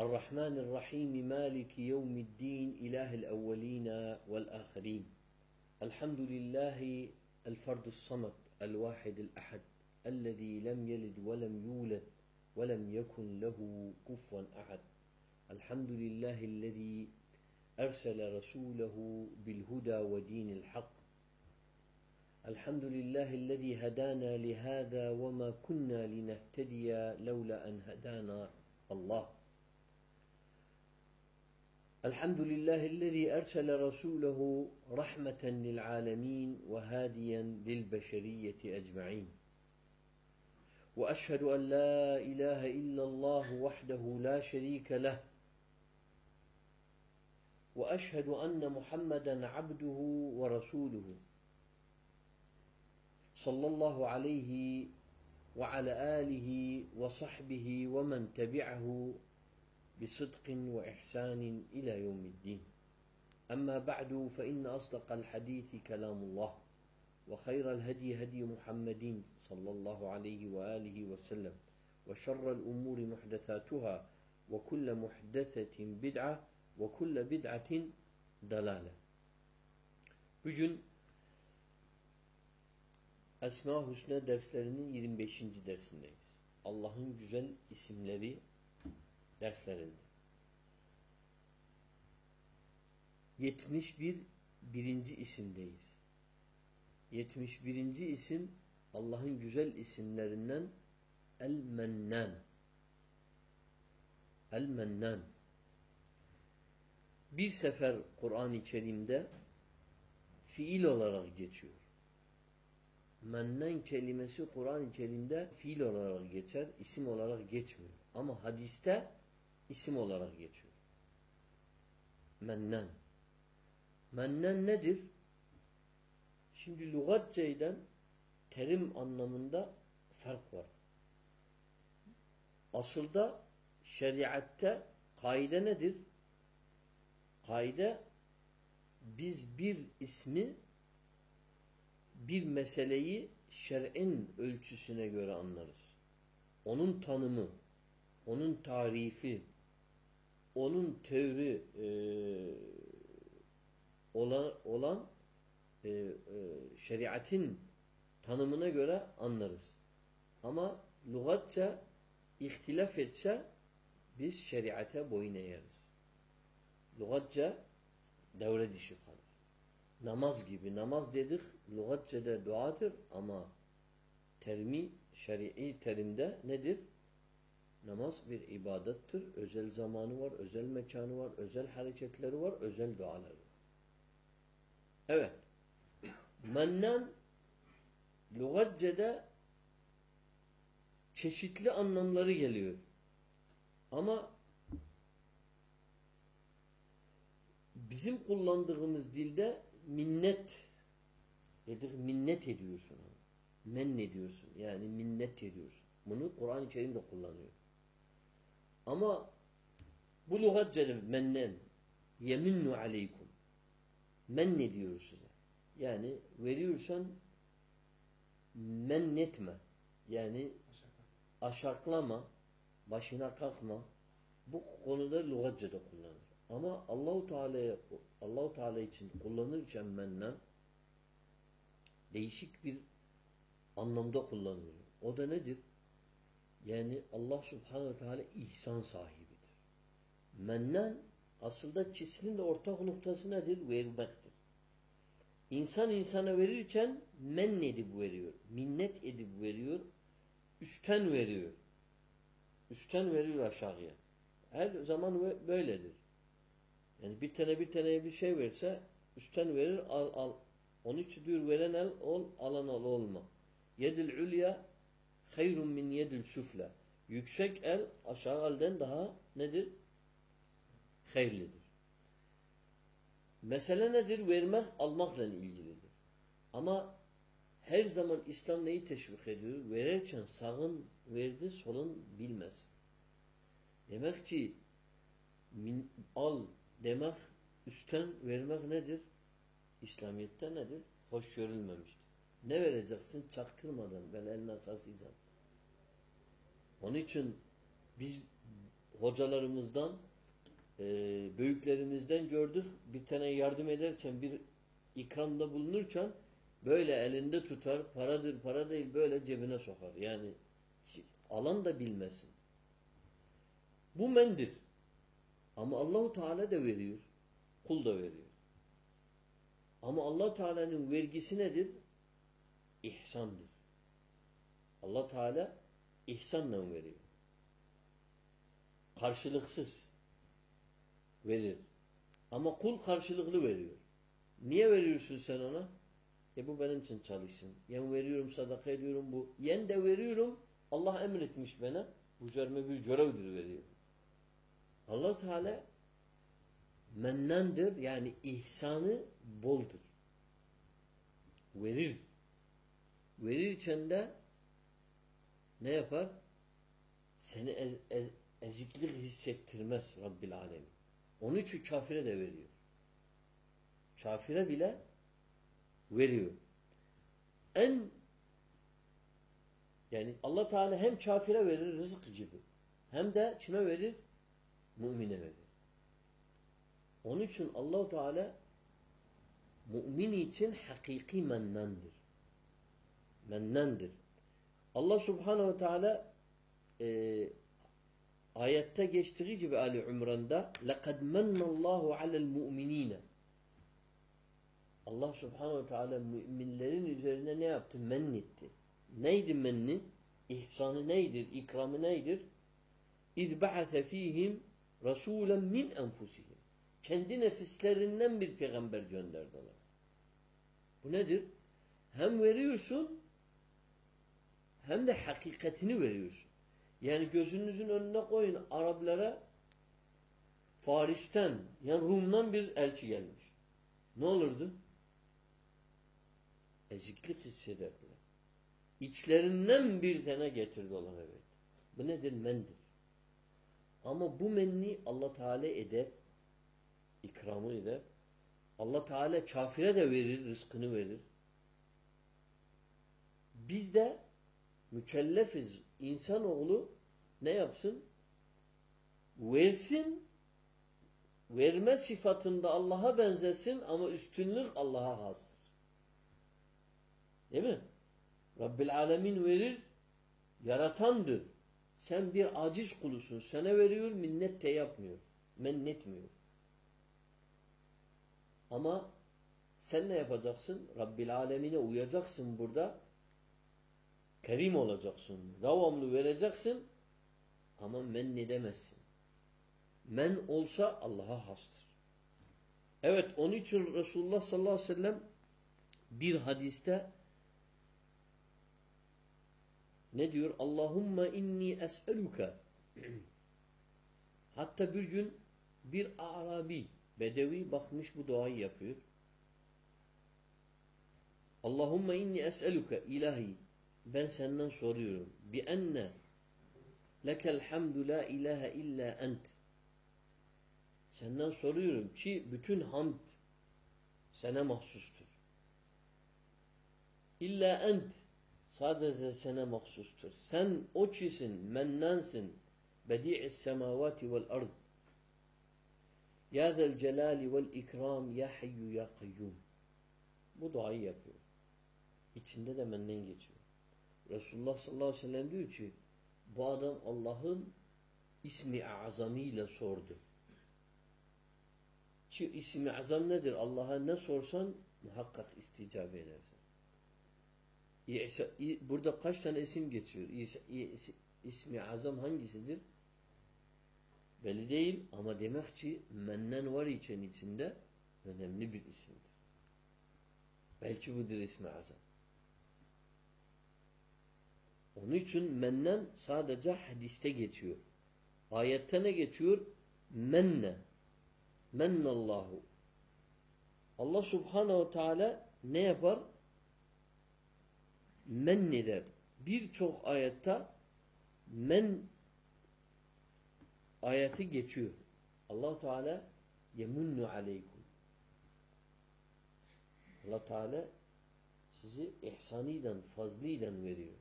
الرحمن الرحيم مالك يوم الدين إله الأولين والآخرين. الحمد لله الفرد الصمد الواحد الأحد الذي لم يلد ولم يولد ولم يكن له كفوا أحد. الحمد لله الذي أرسل رسوله بالهدى ودين الحق. الحمد لله الذي هدانا لهذا وما كنا لنهتدي لولا أن هدانا الله. الحمد لله الذي أرسل رسوله رحمة للعالمين وهاديا للبشرية أجمعين. وأشهد أن لا إله إلا الله وحده لا شريك له. وأشهد أن محمدا عبده ورسوله. صلى الله عليه وعلى آله وصحبه ومن تبعه بصدق وإحسان إلى يوم الدين أما بعد فإن أصدق الحديث كلام الله وخير الهدي هدي محمد صلى الله عليه وآله وسلم وشر الأمور محدثاتها وكل محدثة بدعة وكل بدعة دلالة Bugün Esma Hüsna derslerinin 25. dersindeyiz. Allah'ın güzel isimleri derslerinde. 71 birinci isimdeyiz. 71. isim Allah'ın güzel isimlerinden El-Mennan. El-Mennan. Bir sefer Kur'an-ı Kerim'de fiil olarak geçiyor. Mennen kelimesi Kur'an-ı Kerim'de fiil olarak geçer, isim olarak geçmiyor. Ama hadiste isim olarak geçiyor. Mennen. Mennen nedir? Şimdi lügatçeyden terim anlamında fark var. Asılda şeriatte kaide nedir? Kaide biz bir ismi bir meseleyi şer'in ölçüsüne göre anlarız. Onun tanımı, onun tarifi, onun teori e, olan, olan e, e, şeriatin tanımına göre anlarız. Ama lügatça ihtilaf etse biz şeriate boyun eğeriz. Lügatça devre dişi kalır. Namaz gibi. Namaz dedik lügatçede duadır ama termi, şer'i terimde nedir? Namaz bir ibadettir. Özel zamanı var, özel mekanı var, özel hareketleri var, özel duaları. Evet. Mennan lügatçede çeşitli anlamları geliyor. Ama bizim kullandığımız dilde minnet dedik minnet ediyorsun. Men ne diyorsun? Yani minnet ediyorsun. Bunu Kur'an-ı Kerim'de kullanıyor. Ama bu lügatçede mennen yeminnu aleykum men ne diyor size? Yani veriyorsan mennetme. Yani aşaklama, başına kalkma. Bu konuda lügatçede kullanır. Ama Allahu Teala'ya Allahu Teala için kullanırken mennen değişik bir anlamda kullanılıyor. O da nedir? Yani Allah Subhanahu Teala ihsan sahibidir. Mennen aslında ikisinin de ortak noktası nedir? Vermektir. İnsan insana verirken men edip veriyor. Minnet edip veriyor. Üstten veriyor. Üstten veriyor aşağıya. Her zaman böyledir. Yani bir tane bir tane bir şey verse üstten verir al al. Onun için diyor veren el ol alan al olma. Yedil ulya hayrun min yedil süfla. Yüksek el aşağı elden daha nedir? Hayırlıdır. Mesele nedir? Vermek, almakla ilgilidir. Ama her zaman İslam neyi teşvik ediyor? Verirken sağın verdi, solun bilmez. Demek ki min, al demek, üstten vermek nedir? İslamiyet'te nedir? Hoş görülmemiştir. Ne vereceksin? Çaktırmadan, böyle elin arkasıyla. Onun için biz hocalarımızdan e, büyüklerimizden gördük bir tane yardım ederken bir ikramda bulunurken böyle elinde tutar paradır para değil böyle cebine sokar. Yani alan da bilmesin. Bu mendir. Ama Allahu Teala da veriyor. Kul da veriyor. Ama Allah Teala'nın vergisi nedir? İhsandır. Allah Teala ihsanla veriyor. Karşılıksız verir. Ama kul karşılıklı veriyor. Niye veriyorsun sen ona? E bu benim için çalışsın. Yen veriyorum, sadaka ediyorum bu. Yen de veriyorum. Allah emretmiş bana. Bu üzerime bir görevdir veriyor. allah Teala mennendir. Yani ihsanı boldur. Verir. Verirken de ne yapar? Seni ez, ez, eziklik hissettirmez Rabbil Alemin. Onun için kafire de veriyor. Kafire bile veriyor. En yani Allah Teala hem kafire verir rızık gibi hem de kime verir? Mümine verir. Onun için Allah Teala mümin için hakiki mennendir Mennendir. Allah Subhanahu ve Teala e, ayette geçtiği gibi Ali İmran'da لَقَدْ مَنَّ اللّٰهُ عَلَى الْمُؤْمِنِينَ Allah Subhanahu ve Teala müminlerin üzerine ne yaptı? Mennetti. Neydi menni? İhsanı neydir? İkramı neydir? اِذْ بَعَثَ ف۪يهِمْ رَسُولًا مِنْ أَنْفُسِهِمْ Kendi nefislerinden bir peygamber gönderdiler. Bu nedir? Hem veriyorsun hem de hakikatini veriyorsun. Yani gözünüzün önüne koyun Araplara Faris'ten yani Rum'dan bir elçi gelmiş. Ne olurdu? Eziklik hissederdiler. İçlerinden bir tane getirdi olan evet. Bu nedir? Mendir. Ama bu menni Allah Teala eder. ikramı eder. Allah Teala kafire de verir, rızkını verir. Biz de mükellefiz. İnsanoğlu ne yapsın? Versin, verme sıfatında Allah'a benzesin ama üstünlük Allah'a hastır. Değil mi? Rabbil Alemin verir, yaratandır. Sen bir aciz kulusun. Sana veriyor, minnet de yapmıyor. Mennetmiyor. Ama sen ne yapacaksın? Rabbil Alemine uyacaksın burada. Kerim olacaksın. Devamlı vereceksin. Ama men ne demezsin. Men olsa Allah'a hastır. Evet onun için Resulullah sallallahu aleyhi ve sellem bir hadiste ne diyor? Allahumma inni es'eluke Hatta bir gün bir Arabi, Bedevi bakmış bu duayı yapıyor. Allahumma inni es'eluke ilahi ben senden soruyorum. Bi enne lekel hamdu la ilahe illa ent. Senden soruyorum ki bütün hamd sana mahsustur. İlla ent sadece sana mahsustur. Sen o çisin, mennensin. Bedi'is semavati vel ard. Ya zel celali vel ikram ya hayyu ya kayyum. Bu duayı yapıyor. İçinde de menden geçiyor. Resulullah sallallahu aleyhi ve sellem diyor ki bu adam Allah'ın ismi azamıyla sordu. Ki ismi azam nedir? Allah'a ne sorsan muhakkak isticap edersin. Burada kaç tane isim geçiyor? İsmi azam hangisidir? Belli değil ama demek ki mennen var için içinde önemli bir isimdir. Belki budur ismi azam. Onun için mennen sadece hadiste geçiyor. Ayette ne geçiyor? Menne. Mennallahu. Allah subhanehu teala ne yapar? Men eder. Birçok ayette men ayeti geçiyor. allah Teala yemunnu aleykum. allah Teala sizi ihsaniden, fazliden veriyor.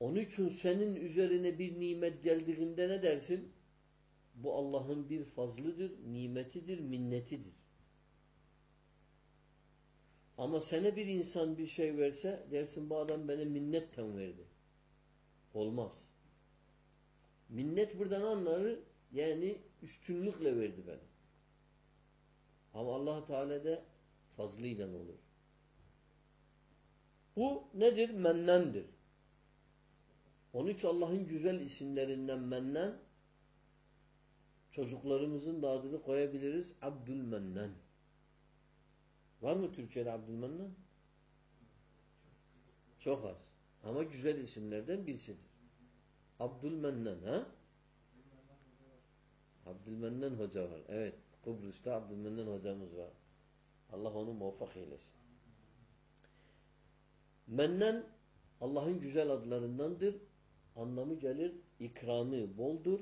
Onun için senin üzerine bir nimet geldiğinde ne dersin? Bu Allah'ın bir fazlıdır, nimetidir, minnetidir. Ama sana bir insan bir şey verse dersin bu adam bana minnetten verdi. Olmaz. Minnet buradan anları yani üstünlükle verdi bana. Ama allah Teala da fazlıyla olur. Bu nedir? Mennendir. Onun için Allah'ın güzel isimlerinden mennen çocuklarımızın da adını koyabiliriz. Abdülmennen. Var mı Türkiye'de Abdülmennen? Çok az. Ama güzel isimlerden birisidir. Abdülmennen ha? Abdülmennen hoca var. Evet. Kıbrıs'ta Abdülmennen hocamız var. Allah onu muvaffak eylesin. Mennen Allah'ın güzel adlarındandır. Anlamı gelir ikramı boldur.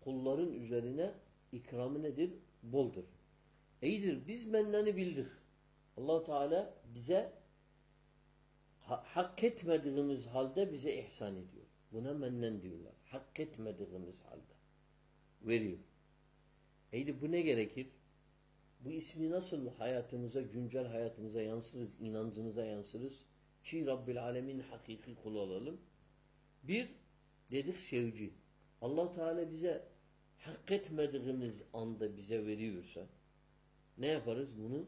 Kulların üzerine ikramı nedir? Boldur. İyidir. Biz menneni bildik. allah Teala bize ha hak etmediğimiz halde bize ihsan ediyor. Buna mennen diyorlar. Hak etmediğimiz halde. Veriyor. İyidir. Bu ne gerekir? Bu ismi nasıl hayatımıza, güncel hayatımıza yansırız, inancımıza yansırız? Ki Rabbil Alemin hakiki kul olalım. Bir, dedik sevgi. allah Teala bize hak etmediğimiz anda bize veriyorsa ne yaparız? Bunu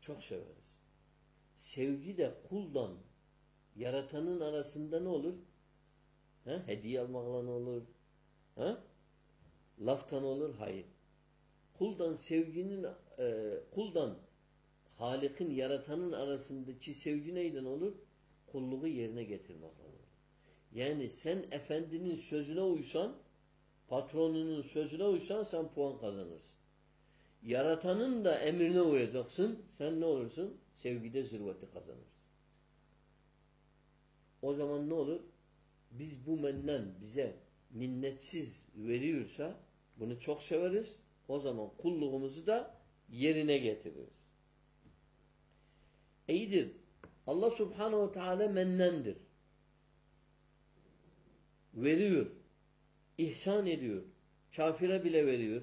çok severiz. Sevgi de kuldan yaratanın arasında ne olur? He? Hediye almakla ne olur? He? Laftan olur? Hayır. Kuldan sevginin e, kuldan Halik'in, yaratanın arasındaki sevgi neyden olur? Kulluğu yerine getirmekle olur. Yani sen efendinin sözüne uysan, patronunun sözüne uysan sen puan kazanırsın. Yaratanın da emrine uyacaksın. Sen ne olursun? Sevgide zirveti kazanırsın. O zaman ne olur? Biz bu mennen bize minnetsiz veriyorsa bunu çok severiz. O zaman kulluğumuzu da yerine getiririz. İyidir. Allah subhanehu ve teala mennendir. Veriyor. İhsan ediyor. Kafire bile veriyor.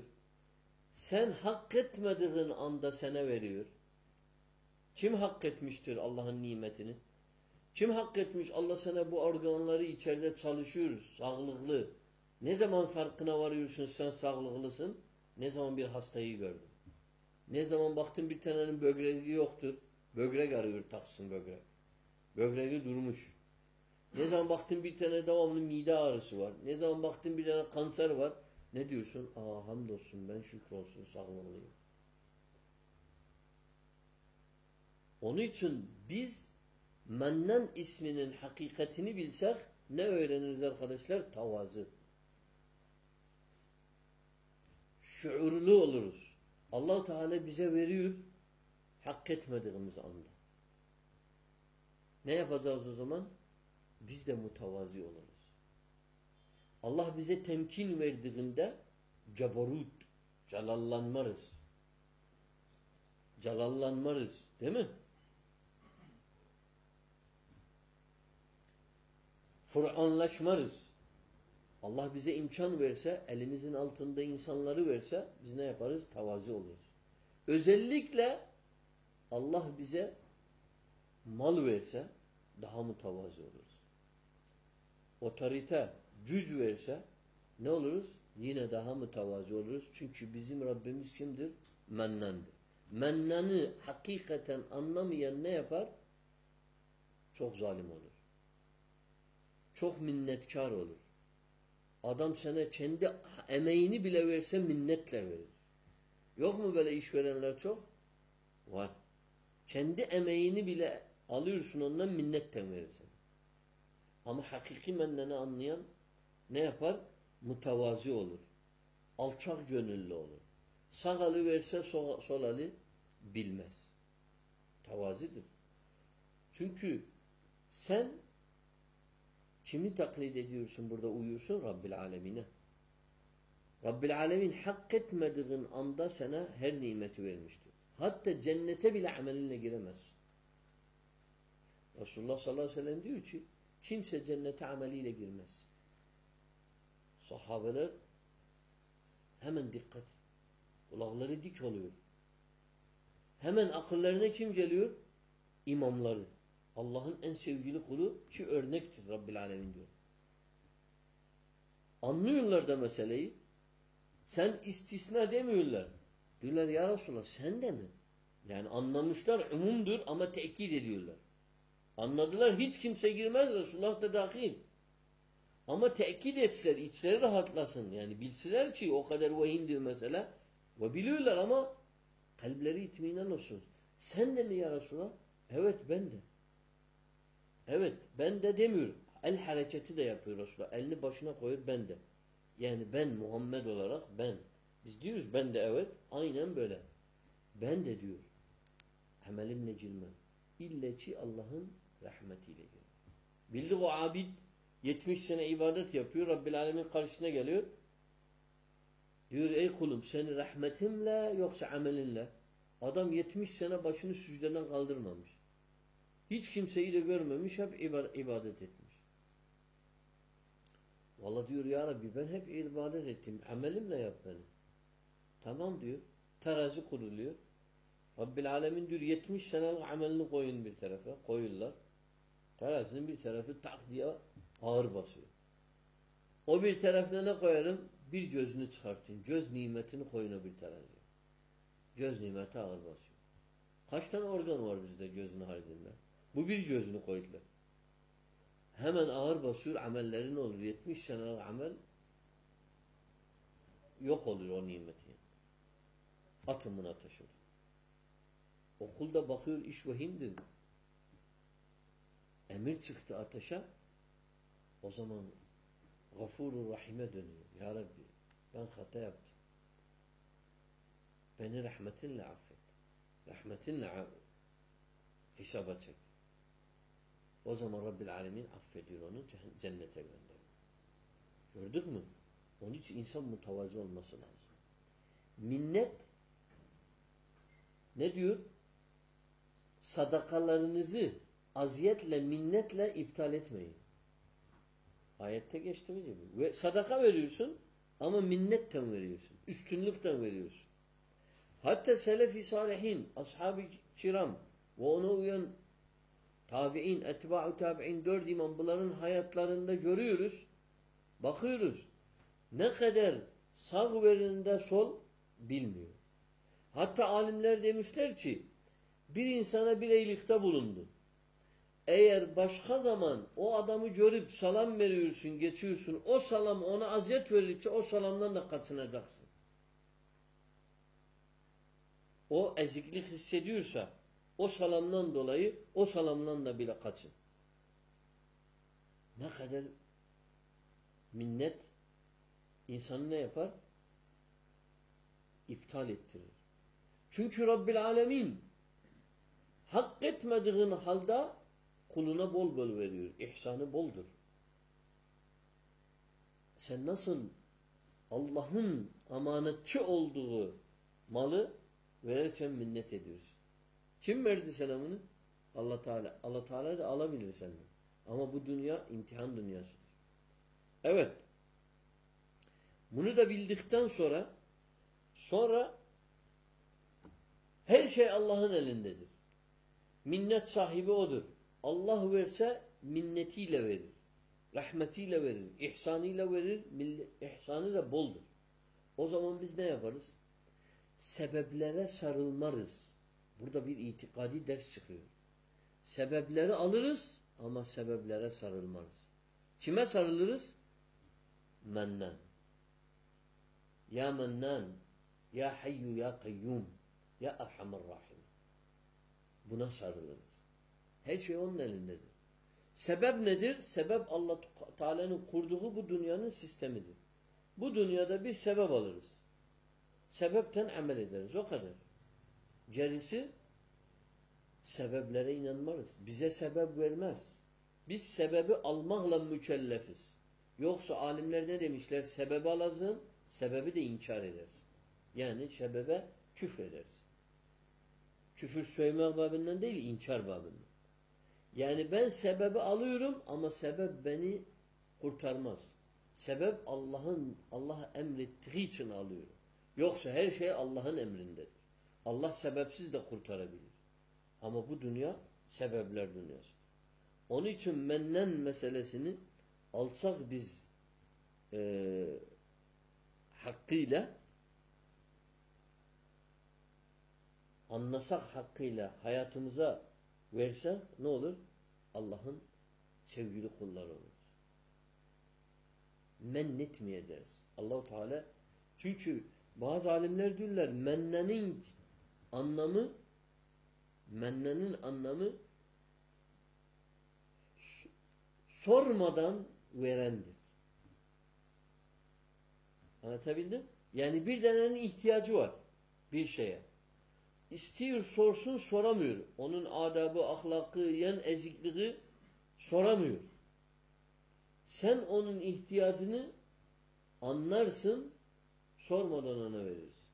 Sen hak etmediğin anda sana veriyor. Kim hak etmiştir Allah'ın nimetini? Kim hak etmiş? Allah sana bu organları içeride çalışıyor, sağlıklı. Ne zaman farkına varıyorsun sen sağlıklısın? Ne zaman bir hastayı gördün? Ne zaman baktın bir tanenin böbreği yoktur? Böbrek arıyor taksın böbrek. Böbreği durmuş. Ne zaman baktın bir tane devamlı mide ağrısı var. Ne zaman baktın bir tane kanser var. Ne diyorsun? Aa hamdolsun ben şükrolsun sağlamlıyım. Onun için biz Mennen isminin hakikatini bilsek ne öğreniriz arkadaşlar? Tavazı. Şuurlu oluruz. allah Teala bize veriyor hak etmediğimiz anda. Ne yapacağız o zaman? Biz de mutavazi oluruz. Allah bize temkin verdiğinde cebarut, celallanmarız. Celallanmarız. Değil mi? Fır'anlaşmarız. Allah bize imkan verse, elimizin altında insanları verse biz ne yaparız? Tavazi oluruz. Özellikle Allah bize mal verse daha mutavazi oluruz. Otorite, güç verse ne oluruz? Yine daha mütevazi oluruz. Çünkü bizim Rabbimiz kimdir? Mennendir. Mennen'i hakikaten anlamayan ne yapar? Çok zalim olur. Çok minnetkar olur. Adam sana kendi emeğini bile verse minnetle verir. Yok mu böyle işverenler çok? Var. Kendi emeğini bile alıyorsun ondan minnetten verirsin. Ama hakiki menneni anlayan ne yapar? Mutavazi olur. Alçak gönüllü olur. Sağ alı verse sol, sol alı bilmez. Tevazidir. Çünkü sen kimi taklit ediyorsun burada uyuyorsun? Rabbil alemine. Rabbil alemin hak etmediğin anda sana her nimeti vermiştir. Hatta cennete bile amelinle giremezsin. Resulullah sallallahu aleyhi ve sellem diyor ki kimse cennete ameliyle girmez. Sahabeler hemen dikkat. Kulakları dik oluyor. Hemen akıllarına kim geliyor? İmamları. Allah'ın en sevgili kulu ki örnektir Rabbil Alemin diyor. Anlıyorlar da meseleyi. Sen istisna demiyorlar. Diyorlar ya Resulallah sen de mi? Yani anlamışlar umumdur ama tekit ediyorlar. Anladılar hiç kimse girmez Resulullah da dahil. Ama tekit etseler, içleri rahatlasın. Yani bilsiler ki o kadar vahimdir mesela. Ve biliyorlar ama kalpleri itminan olsun. Sen de mi ya Resulallah? Evet ben de. Evet ben de demiyor. El hareketi de yapıyor Resulullah. Elini başına koyuyor ben de. Yani ben Muhammed olarak ben. Biz diyoruz ben de evet. Aynen böyle. Ben de diyor. Amelimle cilmem. İlle ki Allah'ın rahmetiyle gelir. Bildik o abid 70 sene ibadet yapıyor. Rabbil Alemin karşısına geliyor. Diyor ey kulum seni rahmetimle yoksa amelinle. Adam 70 sene başını sücdeden kaldırmamış. Hiç kimseyi de görmemiş. Hep ibadet etmiş. Valla diyor ya Rabbi ben hep ibadet ettim. Amelimle yap beni. Tamam diyor. Terazi kuruluyor. Rabbil Alemin diyor 70 senelik amelini koyun bir tarafa. Koyurlar. Terazinin bir tarafı tak diye ağır basıyor. O bir tarafına ne koyarım? Bir gözünü çıkartayım. Göz nimetini koyun o bir teraziye. Göz nimeti ağır basıyor. Kaç tane organ var bizde gözün haricinde? Bu bir gözünü koydular. Hemen ağır basıyor, amellerin olur. 70 senelik amel yok olur o nimeti. Atın buna taşır. Okulda bakıyor iş vahimdir. Emir çıktı ateşe o zaman Gafurur Rahim'e dönüyor. Ya Rabbi ben hata yaptım. Beni rahmetinle affet. Rahmetinle hesaba çek. O zaman Rabbil Alemin affediyor onu cennete gönderiyor. Gördük mü? Onun için insan mutavazı olması lazım. Minnet ne diyor? Sadakalarınızı aziyetle, minnetle iptal etmeyin. Ayette geçtiği gibi. Ve sadaka veriyorsun ama minnetten veriyorsun. Üstünlükten veriyorsun. Hatta selef-i salihin, ashab-ı kiram ve ona uyan tabi'in, etba'u tabi'in dört imam bunların hayatlarında görüyoruz. Bakıyoruz. Ne kadar sağ verinde sol bilmiyor. Hatta alimler demişler ki bir insana bir iyilikte bulundu. Eğer başka zaman o adamı görüp salam veriyorsun, geçiyorsun, o salam ona aziyet verirse o salamdan da kaçınacaksın. O eziklik hissediyorsa o salamdan dolayı o salamdan da bile kaçın. Ne kadar minnet insanı ne yapar? İptal ettirir. Çünkü Rabbil Alemin hak etmediğin halde kuluna bol bol veriyor. İhsanı boldur. Sen nasıl Allah'ın amanetçi olduğu malı verirken minnet ediyorsun. Kim verdi sana bunu? Allah Teala. Allah Teala da alabilir senden. Ama bu dünya imtihan dünyasıdır. Evet. Bunu da bildikten sonra sonra her şey Allah'ın elindedir. Minnet sahibi odur. Allah verse minnetiyle verir. Rahmetiyle verir. ihsanıyla verir. İhsanı da boldur. O zaman biz ne yaparız? Sebeplere sarılmarız. Burada bir itikadi ders çıkıyor. Sebepleri alırız ama sebeplere sarılmarız. Kime sarılırız? Mennan. Ya mennan. Ya hayyu ya kayyum. Ya erhamur rahim. Buna sarılırız. Her şey onun elindedir. Sebep nedir? Sebep Allah Teala'nın kurduğu bu dünyanın sistemidir. Bu dünyada bir sebep alırız. Sebepten amel ederiz. O kadar. Gerisi sebeplere inanmarız. Bize sebep vermez. Biz sebebi almakla mükellefiz. Yoksa alimler ne demişler? Sebebi alasın, sebebi de inkar edersin. Yani sebebe küfredersin. Küfür söylemek babından değil, inkar babından. Yani ben sebebi alıyorum ama sebep beni kurtarmaz. Sebep Allah'ın Allah emrettiği için alıyorum. Yoksa her şey Allah'ın emrindedir. Allah sebepsiz de kurtarabilir. Ama bu dünya sebepler dünyası. Onun için mennen meselesini alsak biz e, hakkıyla anlasak hakkıyla hayatımıza versek ne olur? Allah'ın sevgili kulları olur. Mennetmeyeceğiz. Allahu Teala çünkü bazı alimler diyorlar mennenin anlamı mennenin anlamı sormadan verendir. Anlatabildim? Yani bir denenin ihtiyacı var bir şeye. İstiyor sorsun soramıyor. Onun adabı, ahlakı, yan ezikliği soramıyor. Sen onun ihtiyacını anlarsın, sormadan ona verirsin.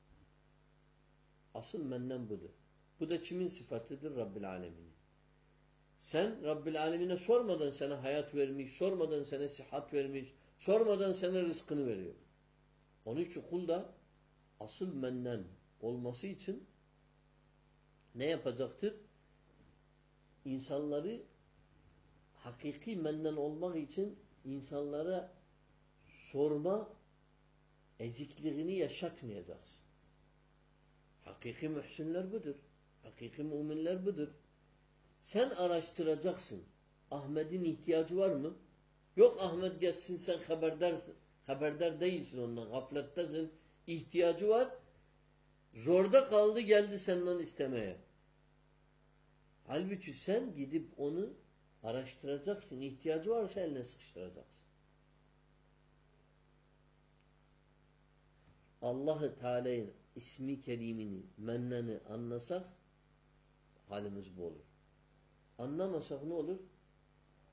Asıl menden budur. Bu da kimin sıfatıdır? Rabbil Alemin. Sen Rabbil Alemine sormadan sana hayat vermiş, sormadan sana sıhhat vermiş, sormadan sana rızkını veriyor. Onun için kul da asıl menden olması için ne yapacaktır? İnsanları hakiki menden olmak için insanlara sorma ezikliğini yaşatmayacaksın. Hakiki mühsinler budur. Hakiki müminler budur. Sen araştıracaksın. Ahmet'in ihtiyacı var mı? Yok Ahmet geçsin sen haberdarsın. Haberdar değilsin ondan. Gaflettesin. İhtiyacı var. Zorda kaldı geldi senden istemeye. Halbuki sen gidip onu araştıracaksın. İhtiyacı varsa eline sıkıştıracaksın. Allah-u Teala'nın ismi kerimini, menneni anlasak halimiz bu olur. Anlamasak ne olur?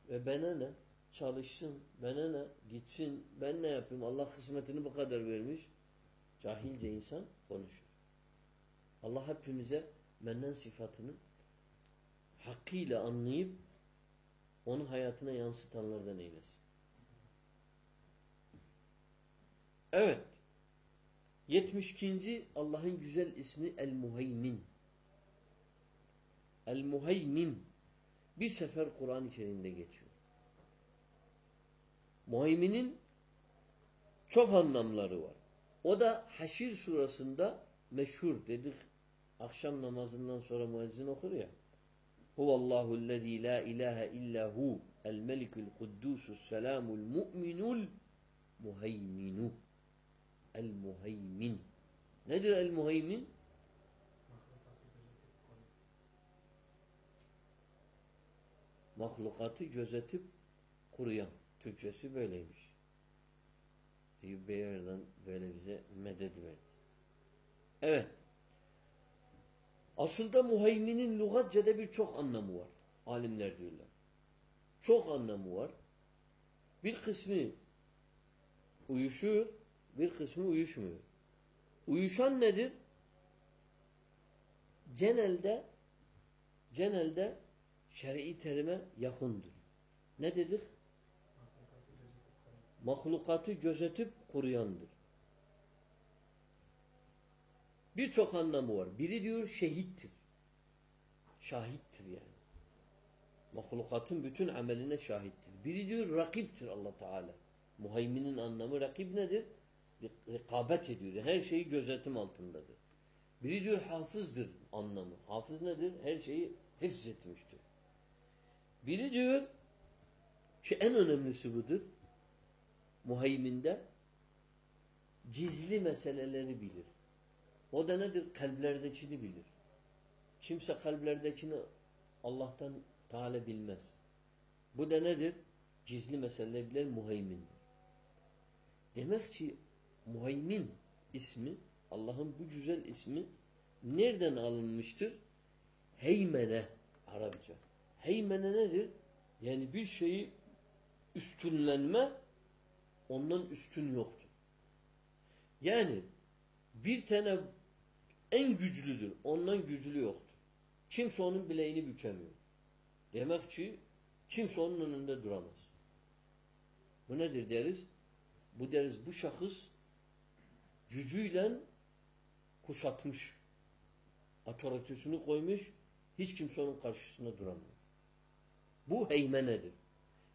Ve bana ne? Çalışsın, bana ne? Gitsin, ben ne yapayım? Allah kısmetini bu kadar vermiş. Cahilce insan konuşur. Allah hepimize menden sıfatını hakkıyla anlayıp onun hayatına yansıtanlardan eylesin. Evet. 72. Allah'ın güzel ismi El-Muheymin. El-Muheymin bir sefer Kur'an-ı Kerim'de geçiyor. Muheyminin çok anlamları var. O da Haşir surasında meşhur dedik. Akşam namazından sonra müezzin okur ya. Huvallahu lezî la ilahe illa hu el melikul kuddusus selamul mu'minul muheyminu. El muheymin. Nedir el muheymin? Mahlukatı gözetip kuruyan. Türkçesi böyleymiş. Eyüp Beyer'den böyle bize medet verdi. Evet. Aslında muheyminin lügatçede birçok anlamı var. Alimler diyorlar. Çok anlamı var. Bir kısmı uyuşuyor, bir kısmı uyuşmuyor. Uyuşan nedir? Genelde genelde şer'i terime yakındır. Ne dedik? Mahlukatı gözetip koruyandır. Birçok anlamı var. Biri diyor şehittir. Şahittir yani. Mahlukatın bütün ameline şahittir. Biri diyor rakiptir Allah Teala. Muheyminin anlamı rakip nedir? Rekabet ediyor. Her şeyi gözetim altındadır. Biri diyor hafızdır anlamı. Hafız nedir? Her şeyi hifz etmiştir. Biri diyor ki en önemlisi budur. Muheyminde gizli meseleleri bilir. O da nedir? Kalplerdekini bilir. Kimse kalplerdekini Allah'tan Teala bilmez. Bu da nedir? Gizli meseleler bilir, muheymindir. Demek ki muhaymin ismi Allah'ın bu güzel ismi nereden alınmıştır? Heymene Arapça. Heymene nedir? Yani bir şeyi üstünlenme ondan üstün yoktur. Yani bir tane en güçlüdür. Ondan güçlü yoktur. Kimse onun bileğini bükemiyor. Demek ki kimse onun önünde duramaz. Bu nedir deriz? Bu deriz bu şahıs gücüyle kuşatmış. Otoritesini koymuş. Hiç kimse onun karşısında duramıyor. Bu heymenedir.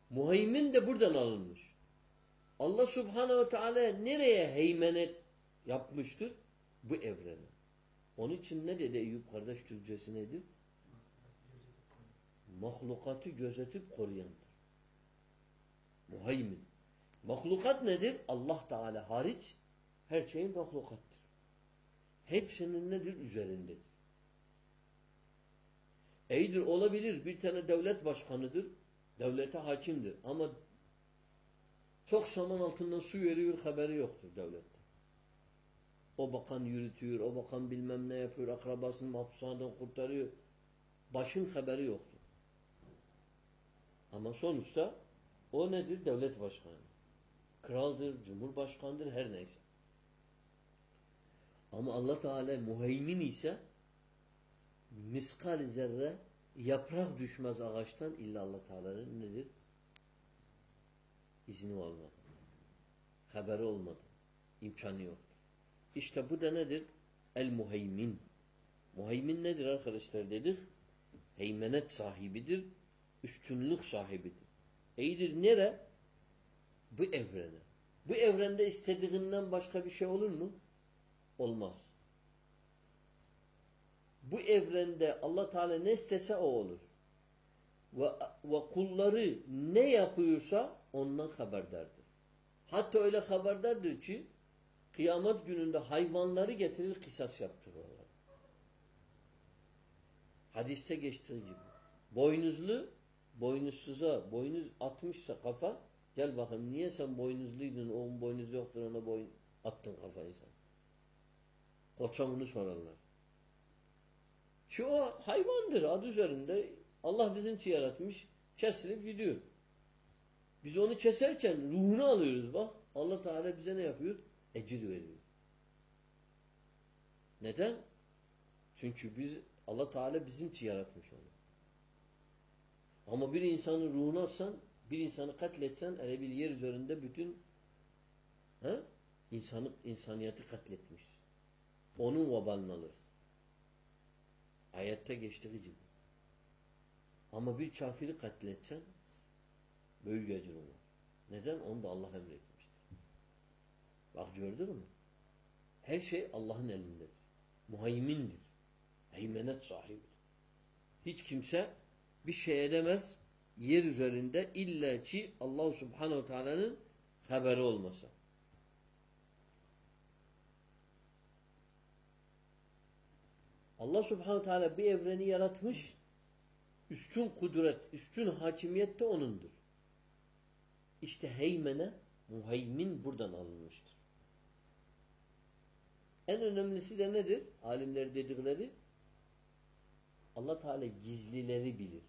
Muheymin de buradan alınmış. Allah subhanehu ve teala nereye heymenet yapmıştır? Bu evrene. Onun için ne dedi Eyüp kardeş Türkçesi nedir? Mahlukatı gözetip koruyandır. Muhaymin. Mahlukat nedir? Allah Teala hariç her şeyin mahlukattır. Hepsinin nedir? Üzerindedir. İyidir olabilir. Bir tane devlet başkanıdır. Devlete hakimdir. Ama çok saman altından su veriyor haberi yoktur devlette. O bakan yürütüyor, o bakan bilmem ne yapıyor, akrabasını mahpushaneden kurtarıyor. Başın haberi yoktur. Ama sonuçta o nedir? Devlet başkanı. Kraldır, cumhurbaşkanıdır, her neyse. Ama Allah Teala muheymin ise miskal zerre yaprak düşmez ağaçtan illa Allah Teala'nın nedir? İzni olmadı. Haberi olmadı. İmkanı yoktur. İşte bu da nedir? El muheymin. Muheymin nedir arkadaşlar dedik? Heymenet sahibidir. Üstünlük sahibidir. İyidir nere? Bu evrene. Bu evrende istediğinden başka bir şey olur mu? Olmaz. Bu evrende Allah Teala ne istese o olur. Ve, ve kulları ne yapıyorsa ondan haberdardır. Hatta öyle haberdardır ki kıyamet gününde hayvanları getirir kısas yaptırırlar. Hadiste geçtiği gibi. Boynuzlu boynuzsuza boynuz atmışsa kafa gel bakayım niye sen boynuzluydun onun boynuzu yoktur ona boyun attın kafayı sen. Koça bunu sorarlar. Çünkü o hayvandır adı üzerinde. Allah bizim için yaratmış. Kesilip gidiyor. Biz onu keserken ruhunu alıyoruz bak. Allah Teala bize ne yapıyor? Ecir veriyor. Neden? Çünkü biz Allah Teala bizim için yaratmış onu. Ama bir insanın ruhunu alsan, bir insanı katletsen, hele bir yer üzerinde bütün he, insanı, insaniyeti katletmiş. Onun vabalını alırız. Ayette geçtiği gibi. Ama bir kafiri katletsen büyük ecir olur. Neden? Onu da Allah emretmiştir. Bak gördün mü? Her şey Allah'ın elindedir. Muhaymindir. Heymenet sahibidir. Hiç kimse bir şey edemez yer üzerinde illa ki Allah Subhanahu Teala'nın haberi olmasa. Allah Subhanahu Teala bir evreni yaratmış. Üstün kudret, üstün hakimiyet de O'nundur. İşte heymene, muheymin buradan alınmıştır. En önemlisi de nedir? Alimler dedikleri Allah Teala gizlileri bilir.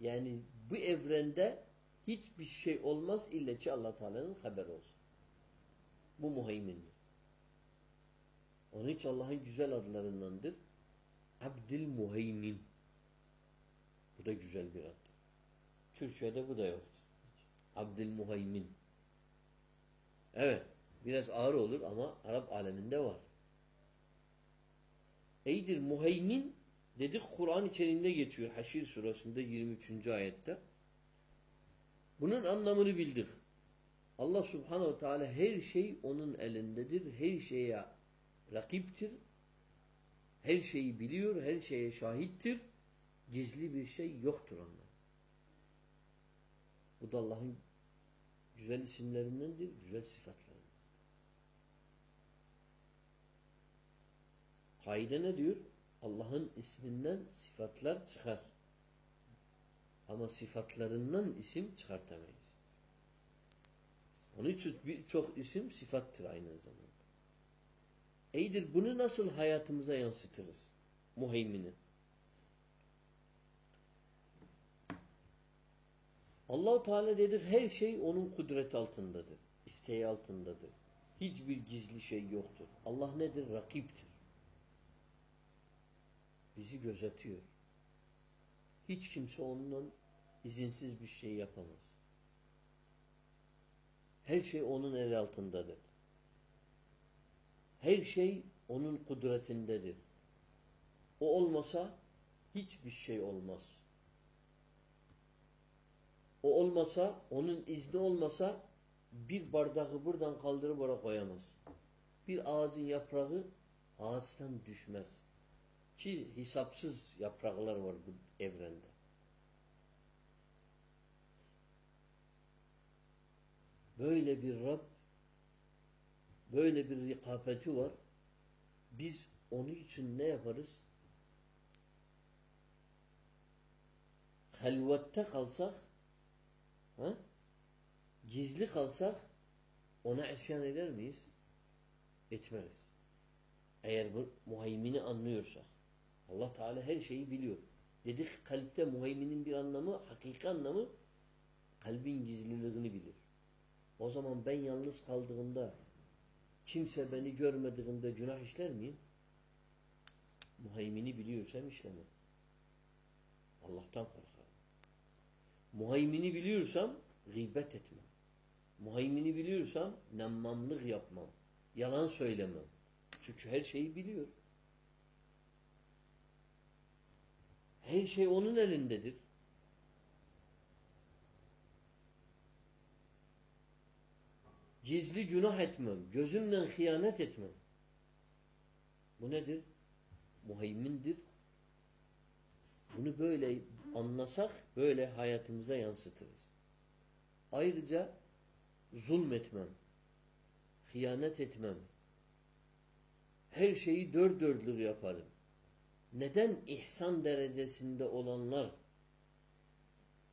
Yani bu evrende hiçbir şey olmaz illa ki Allah Teala'nın haberi olsun. Bu muheymindir. Onun için Allah'ın güzel adlarındandır. Abdül Muheymin. Bu da güzel bir ad. Türkçe'de bu da yoktur. Abdül Muheymin. Evet. Biraz ağır olur ama Arap aleminde var. Eydir muheymin dedik Kur'an içerisinde geçiyor. Haşir surasında 23. ayette. Bunun anlamını bildik. Allah subhanehu teala her şey onun elindedir. Her şeye rakiptir. Her şeyi biliyor, her şeye şahittir. Gizli bir şey yoktur onda. Bu da Allah'ın güzel isimlerindendir, güzel sıfatlarından. Kaide ne diyor? Allah'ın isminden sıfatlar çıkar. Ama sıfatlarından isim çıkartamayız. Onun için birçok isim sıfattır aynı zamanda. İyidir bunu nasıl hayatımıza yansıtırız? Muheymini. Allahu Teala dedik her şey onun kudret altındadır. isteği altındadır. Hiçbir gizli şey yoktur. Allah nedir? Rakiptir. Bizi gözetiyor. Hiç kimse ondan izinsiz bir şey yapamaz. Her şey onun el altındadır. Her şey onun kudretindedir. O olmasa hiçbir şey olmaz. O olmasa, onun izni olmasa bir bardağı buradan kaldırıp oraya koyamaz. Bir ağacın yaprağı ağaçtan düşmez. Ki hesapsız yapraklar var bu evrende. Böyle bir Rab, böyle bir rikabeti var. Biz onun için ne yaparız? Helvette kalsak, ha? gizli kalsak ona isyan eder miyiz? Etmeriz. Eğer bu muhaymini anlıyorsak. Allah Teala her şeyi biliyor. Dedik kalpte muhayminin bir anlamı, hakiki anlamı kalbin gizliliğini bilir. O zaman ben yalnız kaldığımda kimse beni görmediğinde günah işler miyim? Muhaymini biliyorsam işlemem. Allah'tan korkarım. Muhaymini biliyorsam gıybet etmem. Muhaymini biliyorsam nemmamlık yapmam. Yalan söylemem. Çünkü her şeyi biliyor. Her şey onun elindedir. Gizli günah etmem. Gözümle hıyanet etmem. Bu nedir? Muheymindir. Bunu böyle anlasak böyle hayatımıza yansıtırız. Ayrıca zulmetmem, hıyanet etmem, her şeyi dört dörtlük yaparım. Neden ihsan derecesinde olanlar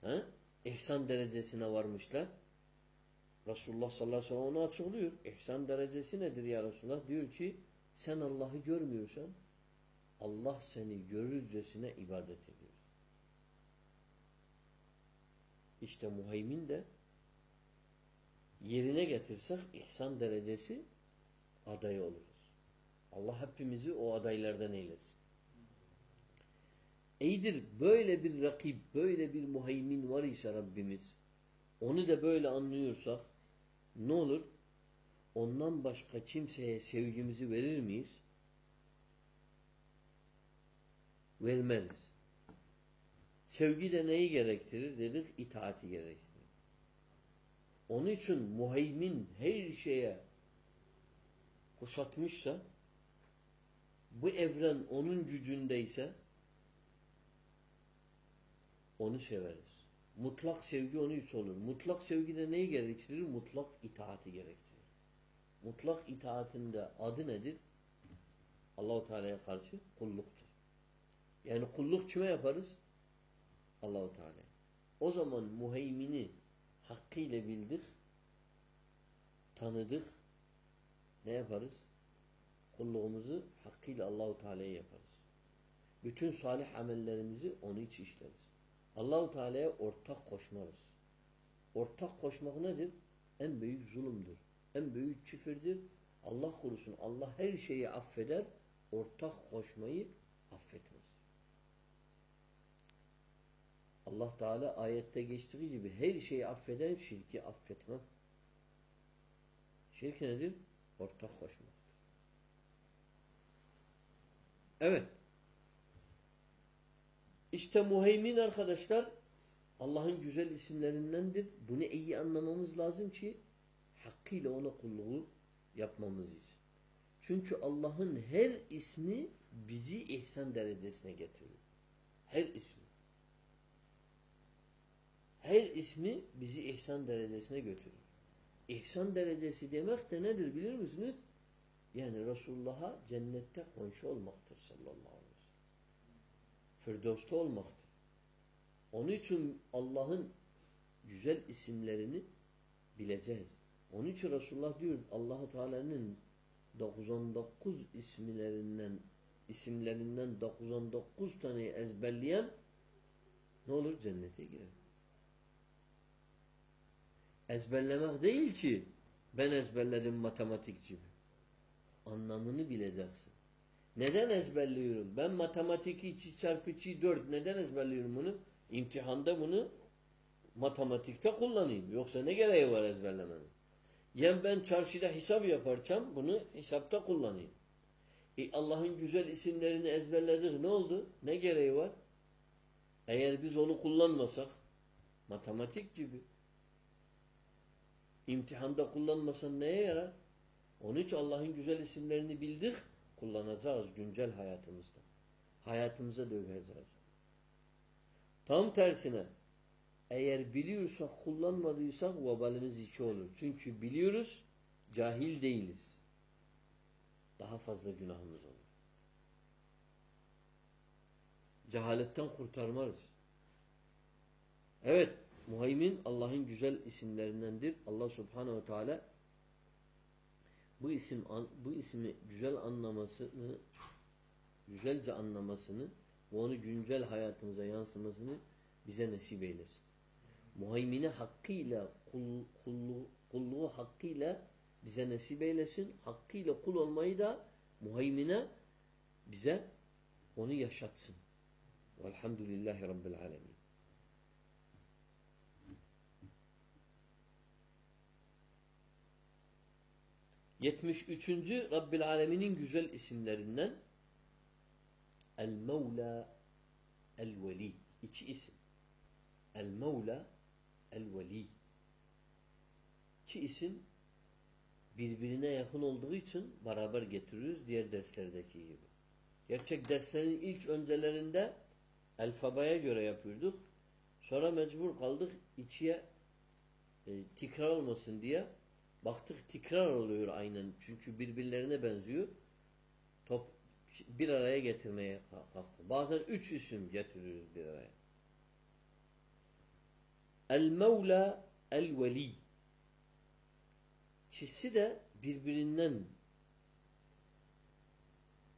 he? ihsan derecesine varmışlar? Resulullah sallallahu aleyhi ve sellem onu açıklıyor. İhsan derecesi nedir ya Resulullah? Diyor ki sen Allah'ı görmüyorsan Allah seni görürcesine ibadet ediyor. İşte muheymin de yerine getirsek ihsan derecesi adayı oluruz. Allah hepimizi o adaylardan eylesin. İyidir böyle bir rakip, böyle bir muheymin var ise Rabbimiz, onu da böyle anlıyorsak ne olur? Ondan başka kimseye sevgimizi verir miyiz? Vermeriz. Sevgi de neyi gerektirir? Dedik itaati gerektirir. Onun için muheymin her şeye kuşatmışsa bu evren onun gücündeyse onu severiz. Mutlak sevgi onun için olur. Mutlak sevgi de neyi gerektirir? Mutlak itaati gerektirir. Mutlak itaatinde adı nedir? Allahu Teala'ya karşı kulluktur. Yani kulluk kime yaparız? Allahu Teala. O zaman muheymini hakkıyla bildik, tanıdık, ne yaparız? Kulluğumuzu hakkıyla Allahu Teala'ya yaparız. Bütün salih amellerimizi onu için işleriz. Allahu Teala'ya ortak koşmarız. Ortak koşmak nedir? En büyük zulümdür. En büyük küfürdür. Allah korusun. Allah her şeyi affeder. Ortak koşmayı affetmez. Allah Teala ayette geçtiği gibi her şeyi affeden şirki affetmem. Şirk nedir? Ortak koşmaktır. Evet. İşte muheymin arkadaşlar Allah'ın güzel isimlerindendir. Bunu iyi anlamamız lazım ki hakkıyla ona kulluğu yapmamız için. Çünkü Allah'ın her ismi bizi ihsan derecesine getiriyor. Her ismi. Her ismi bizi ihsan derecesine götürür. İhsan derecesi demek de nedir bilir misiniz? Yani Resulullah'a cennette komşu olmaktır sallallahu aleyhi ve sellem. Firdevs'te olmaktır. Onun için Allah'ın güzel isimlerini bileceğiz. Onun için Resulullah diyor Allahu Teala'nın 99 isimlerinden isimlerinden 99 taneyi ezberleyen ne olur? Cennete girer. Ezberlemek değil ki ben ezberledim matematik. Anlamını bileceksin. Neden ezberliyorum? Ben matematik 2 çarpı 2 4 neden ezberliyorum bunu? İmtihanda bunu matematikte kullanayım. Yoksa ne gereği var ezberlemenin? Yani ben çarşıda hesap yaparken bunu hesapta kullanayım. E Allah'ın güzel isimlerini ezberledik ne oldu? Ne gereği var? Eğer biz onu kullanmasak matematik gibi imtihanda kullanmasan neye yarar? Onun için Allah'ın güzel isimlerini bildik, kullanacağız güncel hayatımızda. Hayatımıza dökeceğiz. Tam tersine eğer biliyorsak, kullanmadıysak vabalimiz iki olur. Çünkü biliyoruz, cahil değiliz. Daha fazla günahımız olur. Cehaletten kurtarmarız. Evet, muhaymin Allah'ın güzel isimlerindendir. Allah Subhanahu ve Teala bu isim bu ismi güzel anlamasını güzelce anlamasını ve onu güncel hayatımıza yansımasını bize nasip eylesin. Muhaymine hakkıyla kul, kulluğu, kulluğu hakkıyla bize nasip eylesin. Hakkıyla kul olmayı da muhaymine bize onu yaşatsın. Velhamdülillahi Rabbil Alemin. Yetmiş üçüncü Rabbil Alemin'in güzel isimlerinden El-Mevla El-Veli. İki isim. El-Mevla El-Veli. İki isim birbirine yakın olduğu için beraber getiriyoruz diğer derslerdeki gibi. Gerçek derslerin ilk öncelerinde alfabaya göre yapıyorduk. Sonra mecbur kaldık içiye e, tekrar olmasın diye baktık tekrar oluyor aynen. Çünkü birbirlerine benziyor. Top bir araya getirmeye kalktı. Bazen üç isim getiriyoruz bir araya. El-Mevla El-Veli İkisi de birbirinden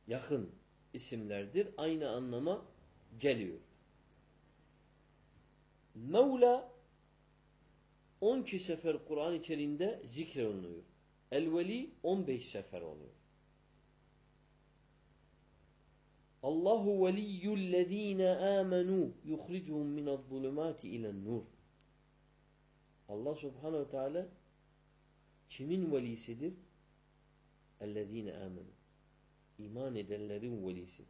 yakın isimlerdir. Aynı anlama geliyor. Mevla 12 sefer Kur'an-ı Kerim'de zikrolunuyor. El-Veli 15 sefer oluyor. Allahu veliyyullezine amenu yukhricuhum minadz-zulumati ilen-nur. Allah Subhanahu ve Teala kimin velisidir? Ellezine amenu. İman edenlerin velisidir.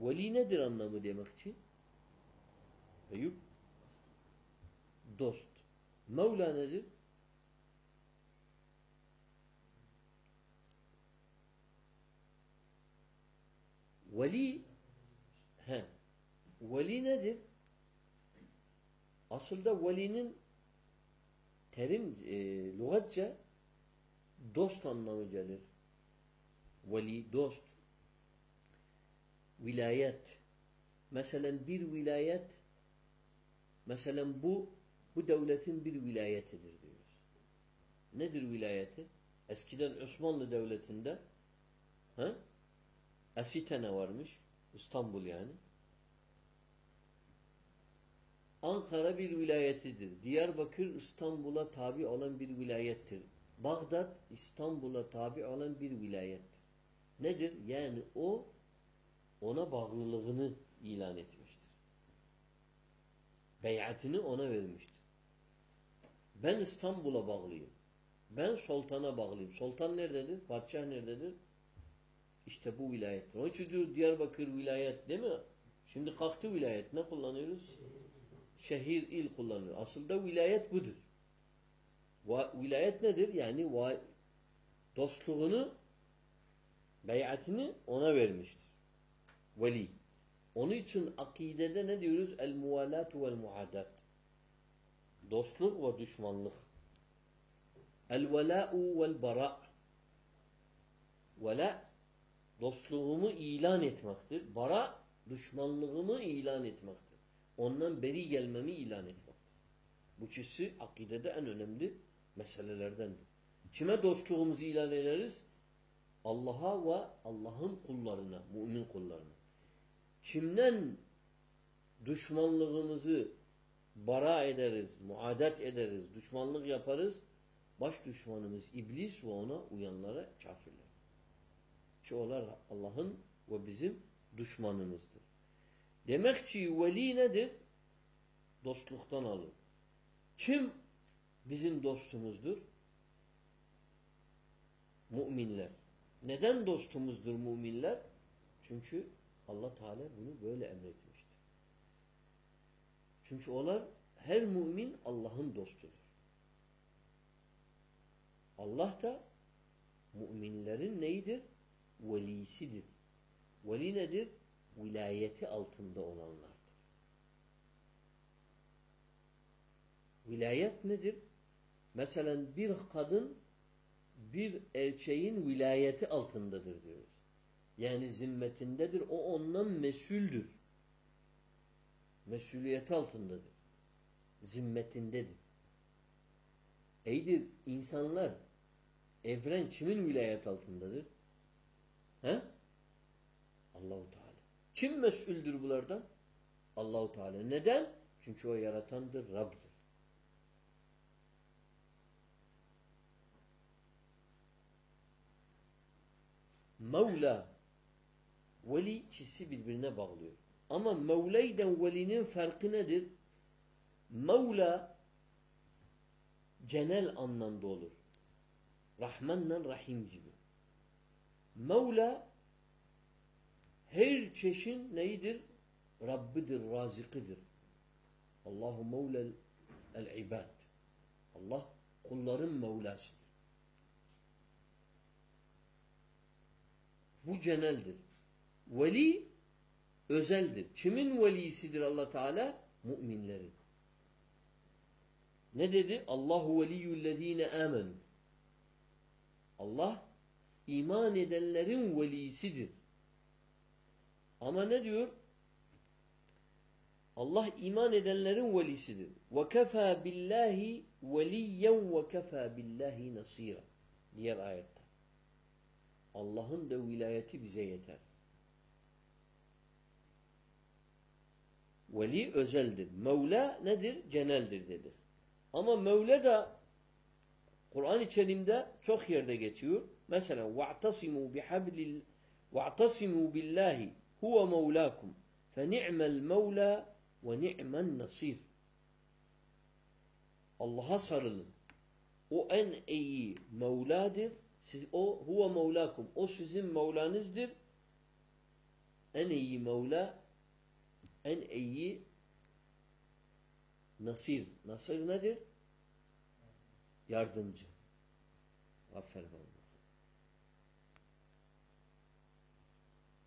Veli nedir anlamı demek için? Eyüp dost. Mevla nedir? Veli he. Veli nedir? Aslında velinin terim e, lügatça dost anlamı gelir. Veli, dost. Vilayet. Mesela bir vilayet mesela bu bu devletin bir vilayetidir diyoruz. Nedir vilayeti? Eskiden Osmanlı Devleti'nde ha? Asitene varmış. İstanbul yani. Ankara bir vilayetidir. Diyarbakır İstanbul'a tabi olan bir vilayettir. Bağdat İstanbul'a tabi olan bir vilayettir. Nedir? Yani o ona bağlılığını ilan etmiştir. Beyatını ona vermiştir. Ben İstanbul'a bağlıyım. Ben sultana bağlıyım. Sultan nerededir? Padişah nerededir? İşte bu vilayettir. Onun için diyor Diyarbakır vilayet değil mi? Şimdi kalktı vilayet. Ne kullanıyoruz? Şehir, il kullanıyor. Aslında vilayet budur. Va vilayet nedir? Yani dostluğunu beyatini ona vermiştir. Veli. Onun için akidede ne diyoruz? El-muvalatu vel-muadat. Dostluk ve düşmanlık. El-velâ'u vel-bara' Vela dostluğumu ilan etmektir. Bara düşmanlığımı ilan etmektir. Ondan beri gelmemi ilan etmektir. Bu ikisi akidede en önemli meselelerdendir. Kime dostluğumuzu ilan ederiz? Allah'a ve Allah'ın kullarına, mümin kullarına. Kimden düşmanlığımızı bara ederiz, muadet ederiz, düşmanlık yaparız? Baş düşmanımız iblis ve ona uyanlara kafirler. Onlar Allah'ın ve bizim düşmanımızdır. Demek ki veli nedir? Dostluktan alır. Kim bizim dostumuzdur? Müminler. Neden dostumuzdur müminler? Çünkü Allah Teala bunu böyle emretmiştir. Çünkü onlar her mümin Allah'ın dostudur. Allah da müminlerin neyidir? Velisidir. Veli nedir? Vilayeti altında olanlardır. Vilayet nedir? Mesela bir kadın bir erkeğin vilayeti altındadır diyoruz. Yani zimmetindedir. O ondan mesuldür. Mesuliyeti altındadır. Zimmetindedir. Eydir insanlar evren kimin vilayet altındadır? He? Allahu Teala. Kim mesuldür bunlardan? Allahu Teala. Neden? Çünkü o yaratandır, Rab'dır. Mevla veli ikisi birbirine bağlıyor. Ama Mevla'yden velinin farkı nedir? Mevla genel anlamda olur. Rahmanla Rahim gibi. Mevla her çeşin neyidir? Rabbidir, razıkıdır. Allahu Mevla'l el-ibad. Allah kulların Mevlasıdır. Bu geneldir. Veli özeldir. Kimin velisidir Allah Teala? Müminlerin. Ne dedi? Allahu veliyyüllezine amen. Allah iman edenlerin velisidir. Ama ne diyor? Allah iman edenlerin velisidir. Ve kefa billahi veliyen ve kefa billahi nasira. Diğer ayette. Allah'ın da vilayeti bize yeter. Veli özeldir. Mevla nedir? Geneldir dedi. Ama Mevla da Kur'an-ı Kerim'de çok yerde geçiyor. Mesela وَاعْتَصِمُوا بِحَبْلِ وَاعْتَصِمُوا بِاللّٰهِ هُوَ مَوْلَاكُمْ فَنِعْمَ الْمَوْلَى وَنِعْمَ النَّصِيرُ Allah'a sarılın. O en iyi Mevladır. Siz, o huve Mevlakum. O sizin Mevlanızdır. En iyi Mevla en iyi Nasir. Nasir nedir? Yardımcı. Aferin bana.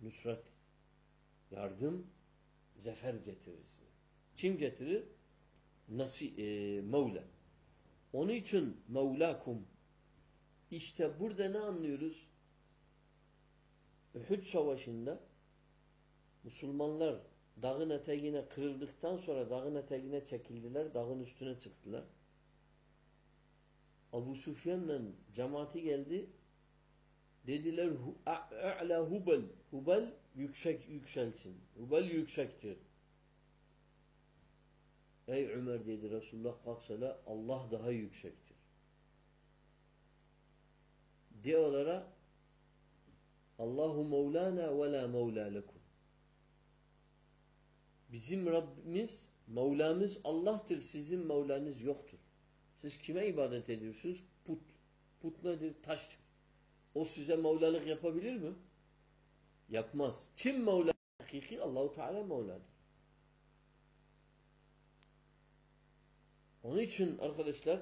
Nusret. Yardım zafer getirirsin. Kim getirir? Nasi, e, Mevla. Onun için Mevlakum işte burada ne anlıyoruz? Uhud Savaşı'nda Müslümanlar dağın eteğine kırıldıktan sonra dağın eteğine çekildiler, dağın üstüne çıktılar. Abu Sufyan'la cemaati geldi. Dediler A'la Hubel. Hubel yüksek yükselsin. Hubel yüksektir. Ey Ömer dedi Resulullah kalksala Allah daha yüksektir. Diyorlara Allahu Mevlana ve la Mevla lekum. Bizim Rabbimiz, Mevlamız Allah'tır. Sizin Mevlanız yoktur. Siz kime ibadet ediyorsunuz? Put. Put nedir? Taştır. O size Mevlalık yapabilir mi? Yapmaz. Kim Mevla? Hakiki Allahu Teala Mevladır. Onun için arkadaşlar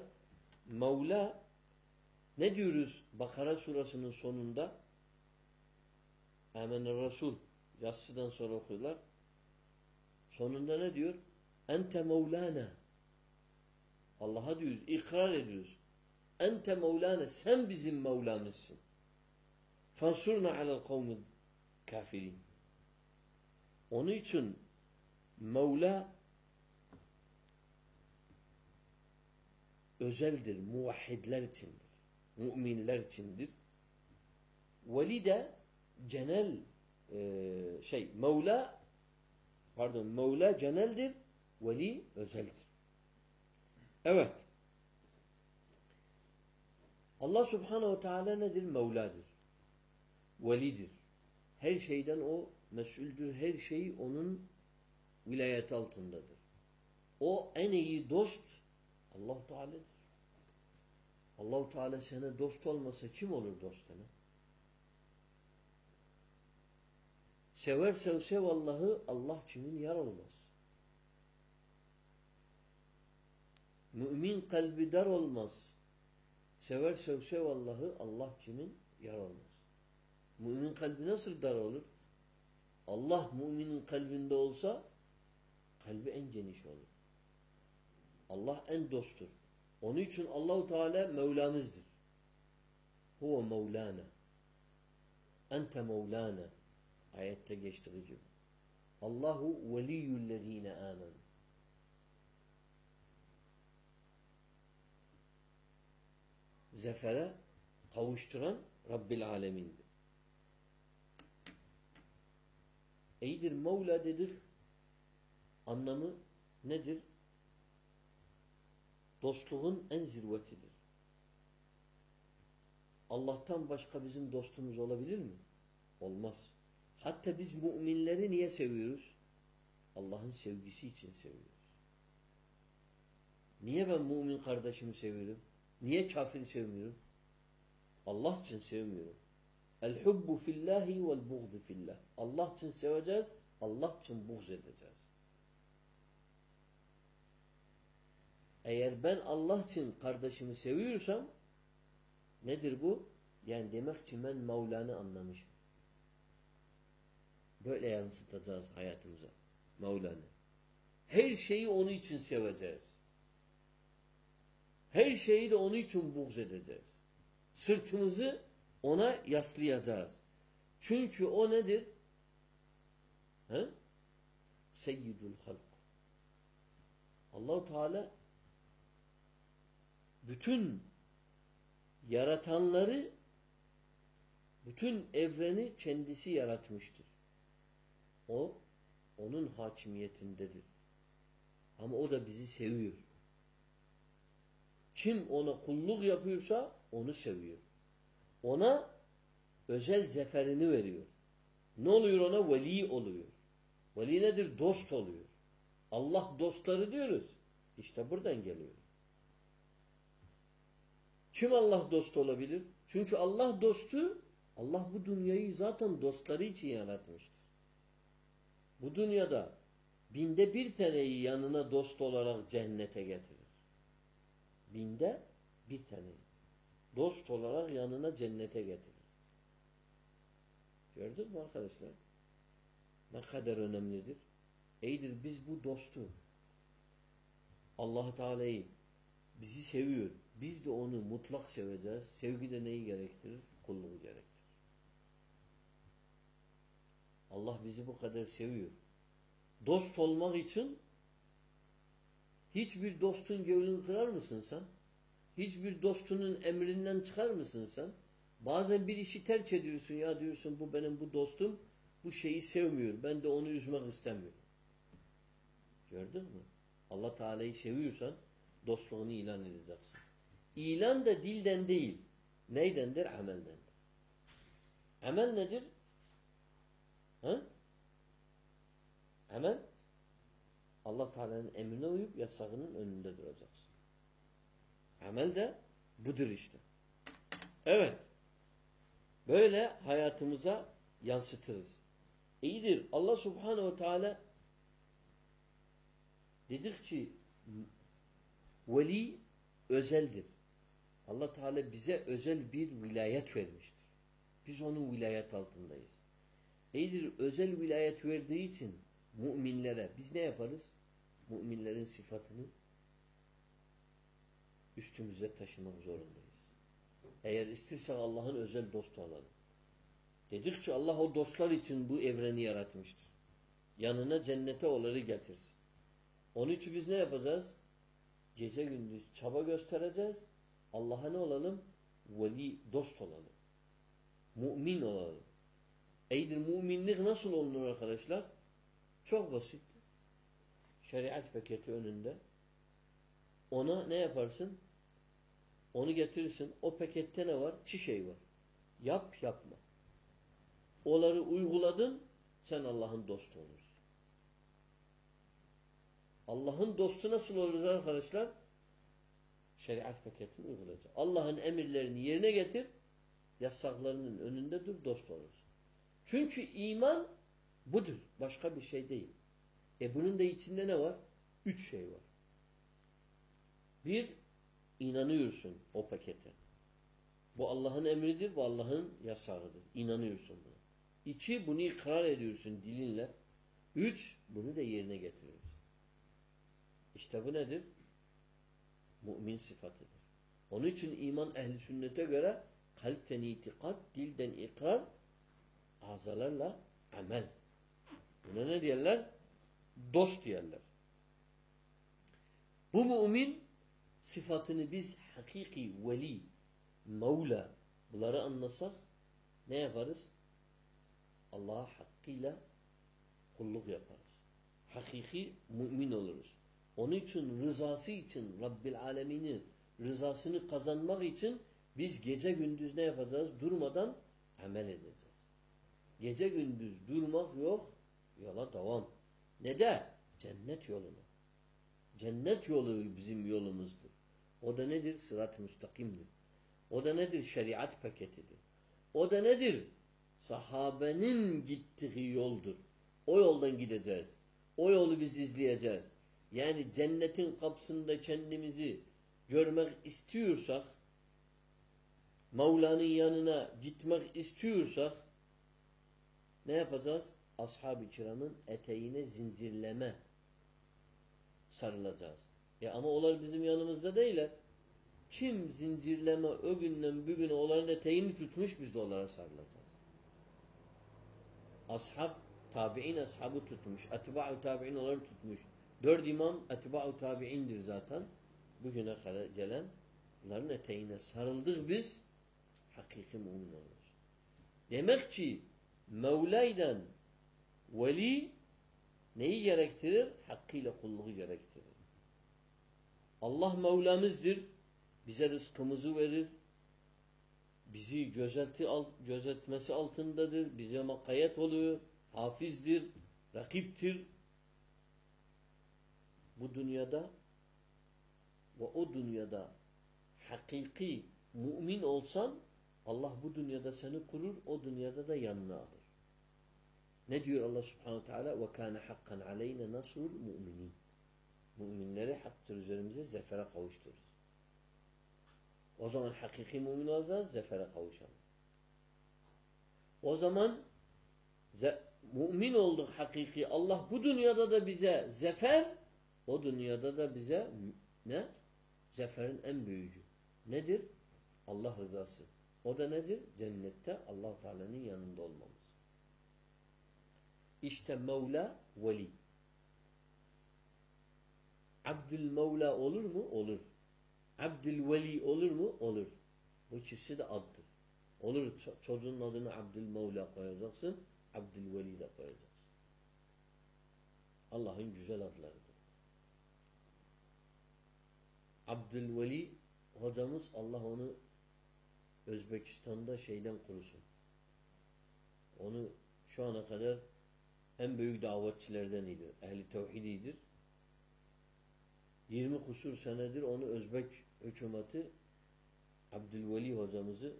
Mevla ne diyoruz Bakara surasının sonunda? Hemen Resul yassıdan sonra okuyorlar. Sonunda ne diyor? Ente Mevlana. Allah'a diyoruz, ikrar ediyoruz. Ente Mevlana, sen bizim Mevlamızsın. Fansurna alel kavmi kafirin. Onun için Mevla özeldir. Muvahhidler içindir. Müminler içindir. Veli de genel e, şey Mevla pardon Mevla geneldir. Veli özeldir. Evet. Allah subhanehu teala nedir? Mevladır. Velidir. Her şeyden o mesuldür. Her şey onun vilayet altındadır. O en iyi dost allah Teala'dır. allah Teala sana dost olmasa kim olur dost sana? Sever sev Allah'ı Allah kimin yar olmaz. Mümin kalbi dar olmaz. Sever sev sev Allah'ı Allah kimin yar olmaz. Mümin kalbi nasıl dar olur? Allah müminin kalbinde olsa kalbi en geniş olur. Allah en dosttur. Onun için Allahu Teala Mevlamızdır. Huve Mevlana. Ente Mevlana. Ayette geçtiği gibi. Allahu veliyyüllezine amen. Zefere kavuşturan Rabbil Alemin'dir. İyidir Mevla dedik. Anlamı nedir? Dostluğun en zirvetidir. Allah'tan başka bizim dostumuz olabilir mi? Olmaz. Hatta biz müminleri niye seviyoruz? Allah'ın sevgisi için seviyoruz. Niye ben mümin kardeşimi seviyorum? Niye kafiri sevmiyorum? Allah için sevmiyorum. El hubbu fillahi vel buğdu fillah. Allah için seveceğiz, Allah için buğz edeceğiz. Eğer ben Allah için kardeşimi seviyorsam nedir bu? Yani demek ki ben Mevla'nı anlamışım. Böyle yansıtacağız hayatımıza. Mevla'nı. Her şeyi onun için seveceğiz. Her şeyi de onun için buğz edeceğiz. Sırtımızı ona yaslayacağız. Çünkü o nedir? He? Seyyidul halk. Allahu Teala bütün yaratanları bütün evreni kendisi yaratmıştır. O onun hakimiyetindedir. Ama o da bizi seviyor. Kim ona kulluk yapıyorsa onu seviyor. Ona özel zeferini veriyor. Ne oluyor ona? Veli oluyor. Veli nedir? Dost oluyor. Allah dostları diyoruz. İşte buradan geliyor. Kim Allah dostu olabilir? Çünkü Allah dostu, Allah bu dünyayı zaten dostları için yaratmıştır. Bu dünyada binde bir taneyi yanına dost olarak cennete getirir. Binde bir taneyi. Dost olarak yanına cennete getirir. Gördün mü arkadaşlar? Ne kadar önemlidir. İyidir biz bu dostu allah Teala'yı bizi seviyor. Biz de onu mutlak seveceğiz. Sevgi de neyi gerektirir? Kulluğu gerektirir. Allah bizi bu kadar seviyor. Dost olmak için hiçbir dostun gönlünü kırar mısın sen? Hiçbir dostunun emrinden çıkar mısın sen? Bazen bir işi terk ediyorsun ya diyorsun bu benim bu dostum bu şeyi sevmiyor. Ben de onu üzmek istemiyorum. Gördün mü? Allah Teala'yı seviyorsan dostluğunu ilan edeceksin. İlan da dilden değil. Neydendir? Ameldendir. Amel nedir? Ha? Amel Allah Teala'nın emrine uyup yasağının önünde duracaksın. Amel de budur işte. Evet. Böyle hayatımıza yansıtırız. İyidir. Allah Subhanahu ve Teala dedik ki veli özeldir. Allah Teala bize özel bir vilayet vermiştir. Biz onun vilayet altındayız. İyidir özel vilayet verdiği için müminlere biz ne yaparız? Müminlerin sıfatını üstümüze taşımak zorundayız. Eğer istirsek Allah'ın özel dostu olalım. Dedikçe Allah o dostlar için bu evreni yaratmıştır. Yanına cennete onları getirsin. Onun için biz ne yapacağız? Gece gündüz çaba göstereceğiz. Allah'a ne olalım? Veli, dost olalım. Mümin olalım. Eydir müminlik nasıl olunur arkadaşlar? Çok basit. Şeriat paketi önünde. Ona ne yaparsın? Onu getirirsin. O pakette ne var? Çi şey var. Yap yapma. Onları uyguladın sen Allah'ın dostu olursun. Allah'ın dostu nasıl oluruz arkadaşlar? Şeriat paketini uygulayacak. Allah'ın emirlerini yerine getir, yasaklarının önünde dur, dost olursun. Çünkü iman budur. Başka bir şey değil. E bunun da içinde ne var? Üç şey var. Bir, inanıyorsun o pakete. Bu Allah'ın emridir, bu Allah'ın yasağıdır. İnanıyorsun buna. İki, bunu ikrar ediyorsun dilinle. Üç, bunu da yerine getiriyorsun. İşte bu nedir? Mümin sıfatıdır. Onun için iman ehli sünnete göre kalpten itikat, dilden ikrar, azalarla amel. Buna ne diyorlar? Dost diyorlar. Bu mümin sıfatını biz hakiki, veli, Mevla bunları anlasak ne yaparız? Allah'a hakkıyla kulluk yaparız. Hakiki mümin oluruz. Onun için rızası için Rabbil Alemin'in rızasını kazanmak için biz gece gündüz ne yapacağız? Durmadan amel edeceğiz. Gece gündüz durmak yok. Yola devam. Ne de? Cennet yoluna. Cennet yolu bizim yolumuzdur. O da nedir? Sırat-ı müstakimdir. O da nedir? Şeriat paketidir. O da nedir? Sahabenin gittiği yoldur. O yoldan gideceğiz. O yolu biz izleyeceğiz. Yani cennetin kapısında kendimizi görmek istiyorsak, Mevla'nın yanına gitmek istiyorsak ne yapacağız? Ashab-ı kiramın eteğine zincirleme sarılacağız. Ya ama onlar bizim yanımızda değiller. Kim zincirleme o günden bugüne onların eteğini tutmuş biz de onlara sarılacağız. Ashab, tabi'in ashabı tutmuş. Etba'u tabi'in onları tutmuş. Dört imam etba'u tabi'indir zaten. Bugüne kadar gelen bunların eteğine sarıldık biz hakiki mümin oluruz. Demek ki Mevla'yla veli neyi gerektirir? Hakkıyla kulluğu gerektirir. Allah Mevlamızdır. Bize rızkımızı verir. Bizi gözeti, gözetmesi altındadır. Bize makayet oluyor. Hafizdir. Rakiptir. Bu dünyada ve o dünyada hakiki mümin olsan Allah bu dünyada seni kurur, o dünyada da yanına alır. Ne diyor Allah subhanahu teala? وَكَانَ حَقًّا عَلَيْنَا نَصْرُ الْمُؤْمِنِينَ Müminleri haktır üzerimize zefere kavuşturur. O zaman hakiki mümin olacağız, zefere kavuşalım. O zaman mümin olduk hakiki. Allah bu dünyada da bize zefer, o dünyada da bize ne? Zeferin en büyüğü. Nedir? Allah rızası. O da nedir? Cennette allah Teala'nın yanında olmamız. İşte Mevla veli. Abdül Mevla olur mu? Olur. Abdül Veli olur mu? Olur. Bu ikisi de addır. Olur çocuğun adını Abdül Mevla koyacaksın, Abdül Veli de koyacaksın. Allah'ın güzel adlarıdır. Abdül Veli hocamız Allah onu Özbekistan'da şeyden kurusun. Onu şu ana kadar en büyük davetçilerden idir. Ehli tevhididir. 20 kusur senedir onu Özbek hükümeti Abdülveli hocamızı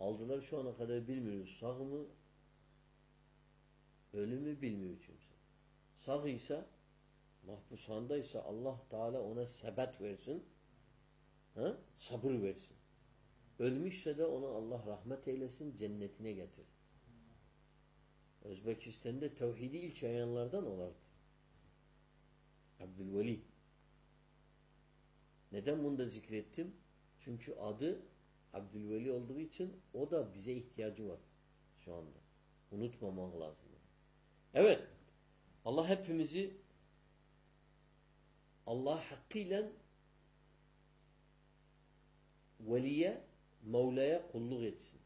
aldılar. Şu ana kadar bilmiyoruz. Sağ mı ölümü bilmiyor kimse. Sağ ise mahpushandaysa Allah Teala ona sebet versin. Ha? Sabır versin. Ölmüşse de ona Allah rahmet eylesin, cennetine getir. Özbekistan'da tevhidi ilk yayanlardan olardı. Abdülveli. Neden bunu da zikrettim? Çünkü adı Abdülveli olduğu için o da bize ihtiyacı var şu anda. Unutmamak lazım. Evet. Allah hepimizi Allah hakkıyla veliye, Mevla'ya kulluk etsin.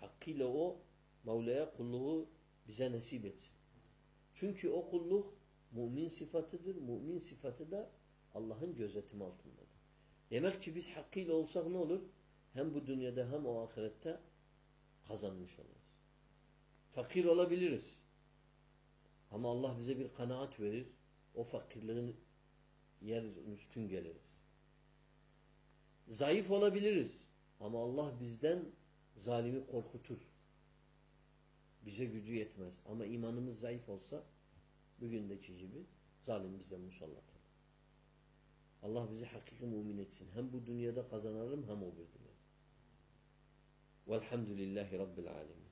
Hakkıyla o Mevla'ya kulluğu bize nasip etsin. Çünkü o kulluk mümin sıfatıdır. Mümin sıfatı da Allah'ın gözetimi altındadır. Demek ki biz hakkıyla olsak ne olur? Hem bu dünyada hem o ahirette kazanmış oluruz. Fakir olabiliriz. Ama Allah bize bir kanaat verir. O fakirliğin yeriz, üstün geliriz. Zayıf olabiliriz. Ama Allah bizden zalimi korkutur. Bize gücü yetmez. Ama imanımız zayıf olsa bugündeki gibi zalim bize musallat olur. Allah bizi hakiki mümin etsin. Hem bu dünyada kazanalım hem o bir dünyada. Velhamdülillahi Rabbil alemin.